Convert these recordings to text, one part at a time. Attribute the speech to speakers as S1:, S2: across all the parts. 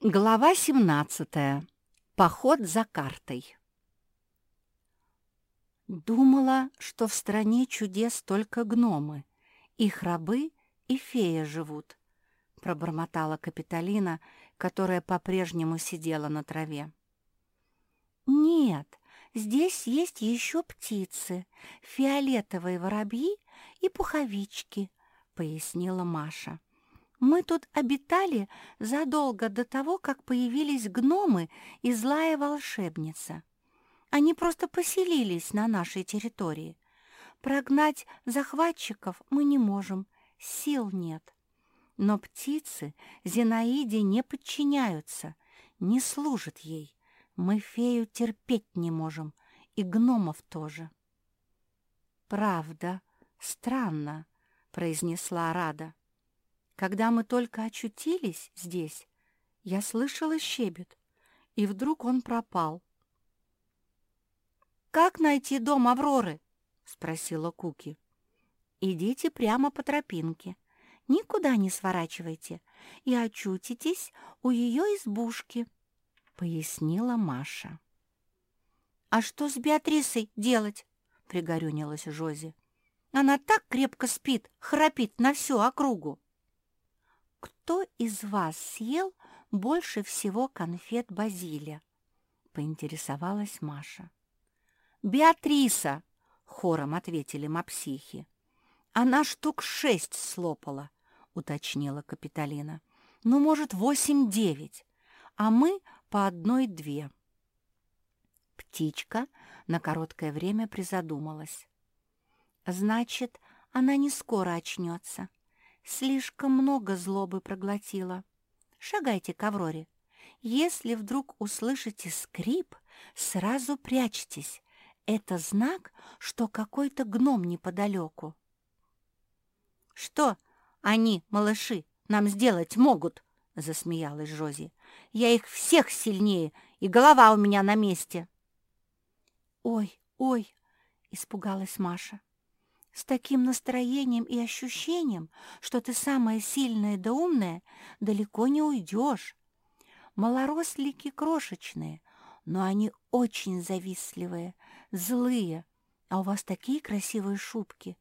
S1: Глава 17. Поход за картой. Думала, что в стране чудес только гномы, их рабы и фея живут, пробормотала Капитолина, которая по-прежнему сидела на траве. Нет, здесь есть еще птицы, фиолетовые воробьи и пуховички, пояснила Маша. Мы тут обитали задолго до того, как появились гномы и злая волшебница. Они просто поселились на нашей территории. Прогнать захватчиков мы не можем, сил нет. Но птицы Зинаиде не подчиняются, не служат ей. Мы фею терпеть не можем, и гномов тоже. «Правда, странно», — произнесла Рада. Когда мы только очутились здесь, я слышала щебет, и вдруг он пропал. «Как найти дом Авроры?» — спросила Куки. «Идите прямо по тропинке, никуда не сворачивайте и очутитесь у ее избушки», — пояснила Маша. «А что с Беатрисой делать?» — пригорюнилась Жози. «Она так крепко спит, храпит на всю округу». «Кто из вас съел больше всего конфет Базилия?» — поинтересовалась Маша. «Беатриса!» — хором ответили мапсихи. «Она штук шесть слопала», — уточнила Капитолина. «Ну, может, восемь-девять, а мы по одной-две». Птичка на короткое время призадумалась. «Значит, она не скоро очнется», Слишком много злобы проглотила. Шагайте к Авроре. Если вдруг услышите скрип, сразу прячьтесь. Это знак, что какой-то гном неподалеку. «Что они, малыши, нам сделать могут?» — засмеялась Жози. «Я их всех сильнее, и голова у меня на месте». «Ой, ой!» — испугалась Маша с таким настроением и ощущением, что ты самая сильная да умная, далеко не уйдешь. Малорослики крошечные, но они очень завистливые, злые, а у вас такие красивые шубки.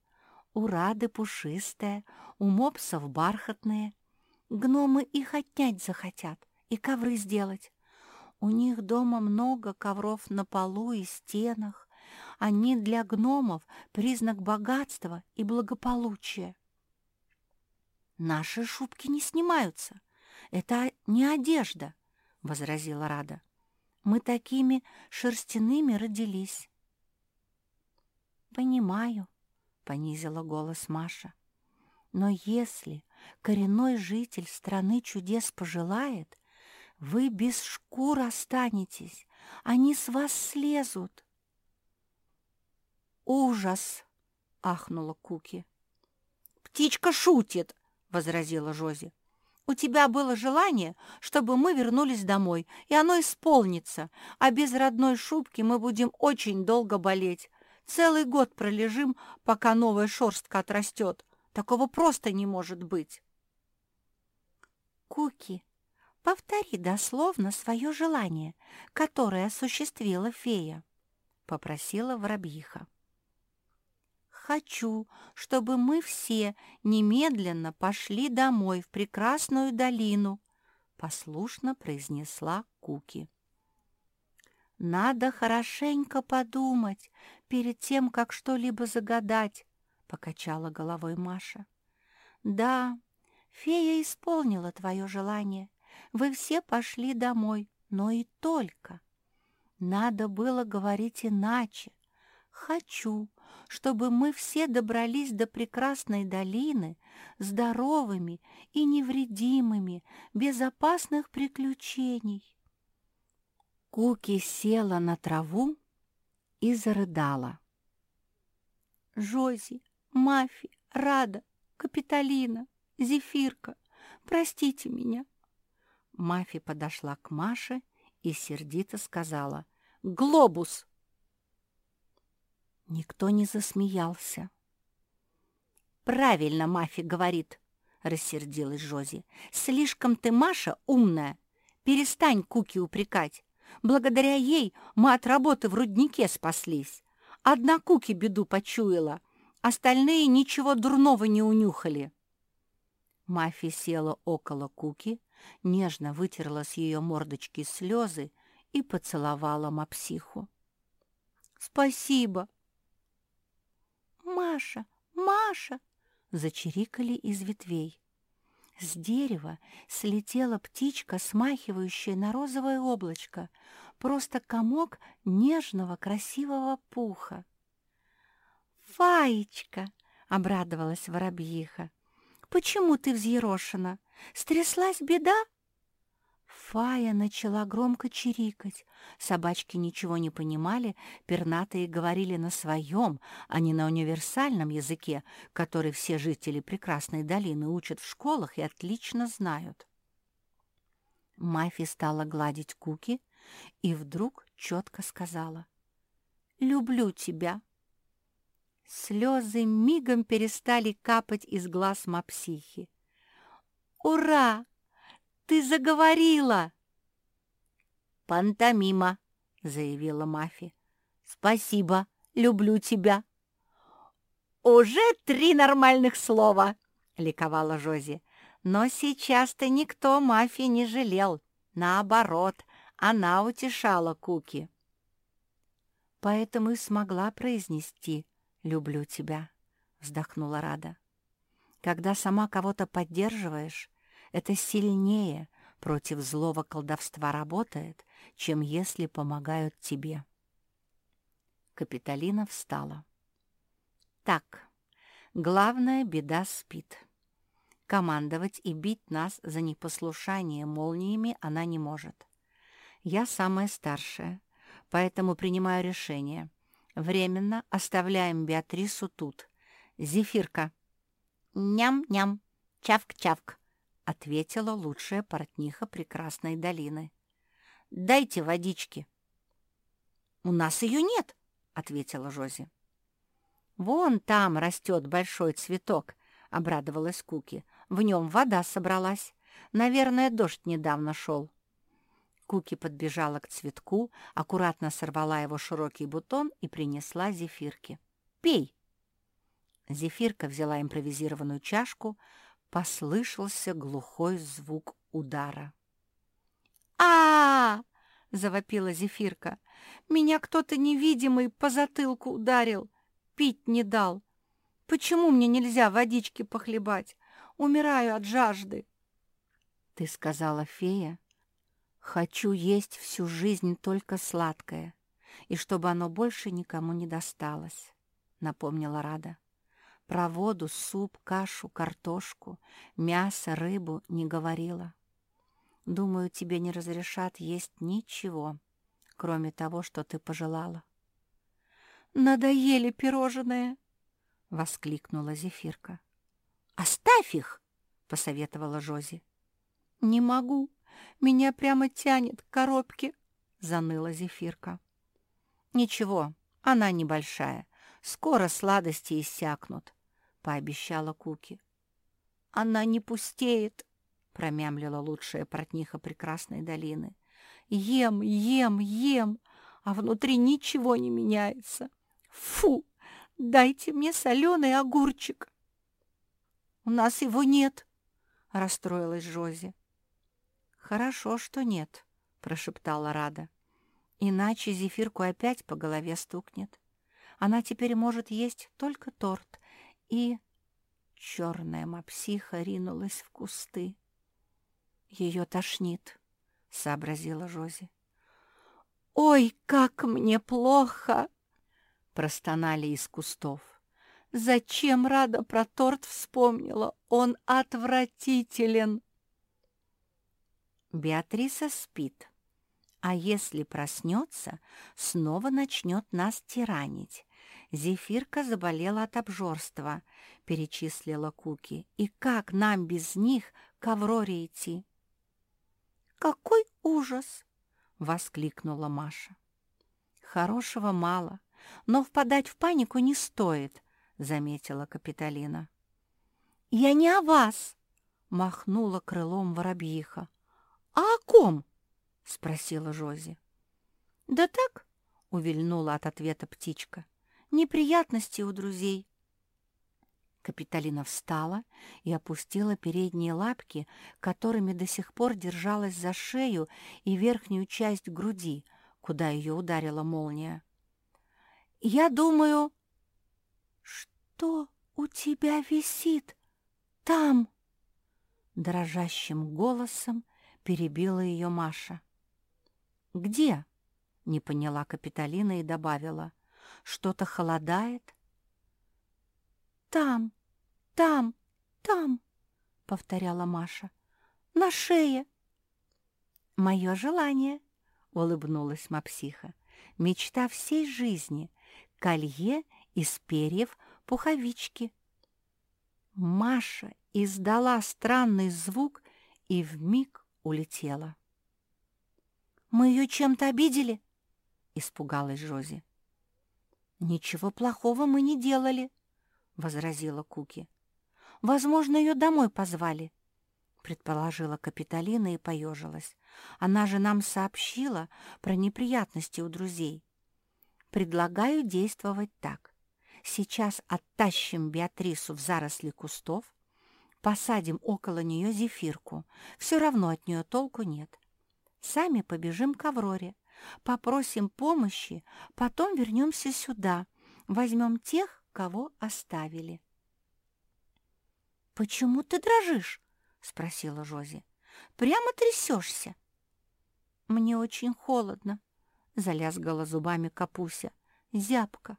S1: У Рады пушистая, у мопсов бархатные. Гномы их отнять захотят и ковры сделать. У них дома много ковров на полу и стенах. Они для гномов признак богатства и благополучия. «Наши шубки не снимаются. Это не одежда», — возразила Рада. «Мы такими шерстяными родились». «Понимаю», — понизила голос Маша. «Но если коренной житель страны чудес пожелает, вы без шкур останетесь, они с вас слезут». «Ужас!» — ахнула Куки. «Птичка шутит!» — возразила Жози. «У тебя было желание, чтобы мы вернулись домой, и оно исполнится, а без родной шубки мы будем очень долго болеть. Целый год пролежим, пока новая шерстка отрастет. Такого просто не может быть!» «Куки, повтори дословно свое желание, которое осуществила фея», — попросила воробьиха. Хочу, чтобы мы все немедленно пошли домой в прекрасную долину, послушно произнесла Куки. Надо хорошенько подумать перед тем, как что-либо загадать, покачала головой Маша. Да, фея исполнила твое желание. Вы все пошли домой, но и только. Надо было говорить иначе. Хочу, чтобы мы все добрались до прекрасной долины здоровыми и невредимыми, без опасных приключений. Куки села на траву и зарыдала. Жози, Мафи, Рада, Капитолина, Зефирка, простите меня. Мафи подошла к Маше и сердито сказала «Глобус!» Никто не засмеялся. «Правильно Мафи говорит», — рассердилась Жози. «Слишком ты, Маша, умная. Перестань Куки упрекать. Благодаря ей мы от работы в руднике спаслись. Одна Куки беду почуяла, остальные ничего дурного не унюхали. Мафи села около Куки, нежно вытерла с ее мордочки слезы и поцеловала мапсиху. «Спасибо!» «Маша! Маша!» — зачирикали из ветвей. С дерева слетела птичка, смахивающая на розовое облачко, просто комок нежного красивого пуха. «Фаечка!» — обрадовалась воробьиха. «Почему ты взъерошена? Стряслась беда?» Фая начала громко чирикать. Собачки ничего не понимали, пернатые говорили на своем, а не на универсальном языке, который все жители прекрасной долины учат в школах и отлично знают. Мафи стала гладить Куки и вдруг четко сказала «Люблю тебя». Слезы мигом перестали капать из глаз мапсихи. «Ура!» Ты заговорила!» «Пантомима», — заявила Мафи. «Спасибо, люблю тебя». «Уже три нормальных слова!» — ликовала Жози. Но сейчас-то никто Мафи не жалел. Наоборот, она утешала Куки. «Поэтому и смогла произнести «люблю тебя», — вздохнула Рада. «Когда сама кого-то поддерживаешь, это сильнее против злого колдовства работает, чем если помогают тебе. Капитолина встала. Так, главная беда спит. Командовать и бить нас за непослушание молниями она не может. Я самая старшая, поэтому принимаю решение. Временно оставляем Беатрису тут. Зефирка. Ням-ням, чавк-чавк, ответила лучшая портниха прекрасной долины. «Дайте водички». «У нас ее нет», — ответила Жози. «Вон там растет большой цветок», — обрадовалась Куки. «В нем вода собралась. Наверное, дождь недавно шел». Куки подбежала к цветку, аккуратно сорвала его широкий бутон и принесла зефирки. «Пей!» Зефирка взяла импровизированную чашку, послышался глухой звук удара. а, -а, -а завопила Зефирка. «Меня кто-то невидимый по затылку ударил, пить не дал. Почему мне нельзя водички похлебать? Умираю от жажды». «Ты сказала, фея, хочу есть всю жизнь только сладкое, и чтобы оно больше никому не досталось», — напомнила Рада. Про воду, суп, кашу, картошку, мясо, рыбу не говорила. Думаю, тебе не разрешат есть ничего, кроме того, что ты пожелала. «Надоели пирожные!» — воскликнула Зефирка. «Оставь их!» — посоветовала Жози. «Не могу, меня прямо тянет к коробке!» — заныла Зефирка. «Ничего, она небольшая, скоро сладости иссякнут пообещала Куки. «Она не пустеет», — промямлила лучшая портниха прекрасной долины. «Ем, ем, ем, а внутри ничего не меняется. Фу! Дайте мне соленый огурчик!» «У нас его нет», — расстроилась Жози. «Хорошо, что нет», — прошептала Рада. «Иначе зефирку опять по голове стукнет. Она теперь может есть только торт и черная мапсиха ринулась в кусты. «Ее тошнит», — сообразила Жози. «Ой, как мне плохо!» — простонали из кустов. «Зачем Рада про торт вспомнила? Он отвратителен!» Беатриса спит, а если проснется, снова начнет нас тиранить. Зефирка заболела от обжорства, перечислила Куки. И как нам без них к Авроре идти? Какой ужас! воскликнула Маша. Хорошего мало, но впадать в панику не стоит, заметила Капитолина. Я не о вас, махнула крылом воробьиха. А о ком? спросила Жози. «Да так», — увильнула от ответа птичка. «Неприятности у друзей». Капитолина встала и опустила передние лапки, которыми до сих пор держалась за шею и верхнюю часть груди, куда ее ударила молния. «Я думаю...» «Что у тебя висит там?» Дрожащим голосом перебила ее Маша. «Где?» — не поняла Капитолина и добавила. «Что-то холодает?» «Там, там, там!» — повторяла Маша. «На шее!» «Мое желание!» — улыбнулась Мапсиха. «Мечта всей жизни — колье из перьев пуховички». Маша издала странный звук и вмиг улетела. «Мы ее чем-то обидели?» — испугалась Жози. «Ничего плохого мы не делали», — возразила Куки. «Возможно, ее домой позвали», — предположила Капитолина и поежилась. «Она же нам сообщила про неприятности у друзей. Предлагаю действовать так. Сейчас оттащим Беатрису в заросли кустов, посадим около нее зефирку. Все равно от нее толку нет. Сами побежим к Авроре, попросим помощи, потом вернемся сюда, возьмем тех, кого оставили. «Почему ты дрожишь?» — спросила Жози. «Прямо трясешься». «Мне очень холодно», — залязгала зубами Капуся. «Зябко».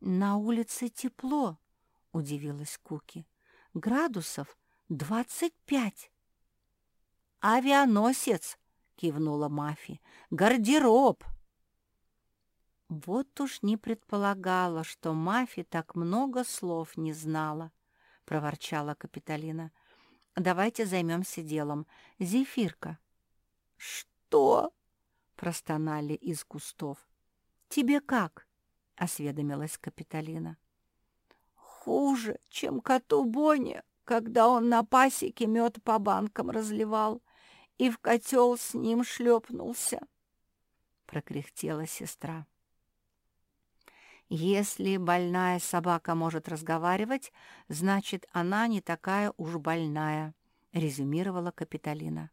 S1: «На улице тепло», — удивилась Куки. «Градусов двадцать пять». «Авианосец!» — кивнула Мафи. «Гардероб!» «Вот уж не предполагала, что Мафи так много слов не знала», — проворчала Капитолина. «Давайте займемся делом. Зефирка». «Что?» — простонали из кустов. «Тебе как?» — осведомилась Капитолина. «Хуже, чем коту Боне, когда он на пасеке мед по банкам разливал и в котел с ним шлепнулся, — прокряхтела сестра. «Если больная собака может разговаривать, значит, она не такая уж больная», — резюмировала Капитолина.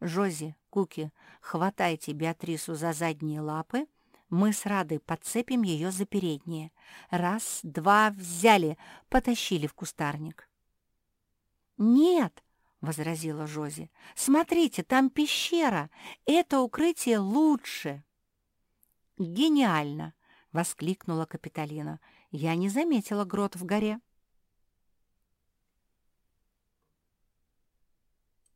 S1: «Жози, Куки, хватайте Беатрису за задние лапы, мы с Радой подцепим ее за передние. Раз, два, взяли, потащили в кустарник». «Нет!» — возразила Жози. «Смотрите, там пещера. Это укрытие лучше». «Гениально!» — воскликнула Капитолина. «Я не заметила грот в горе».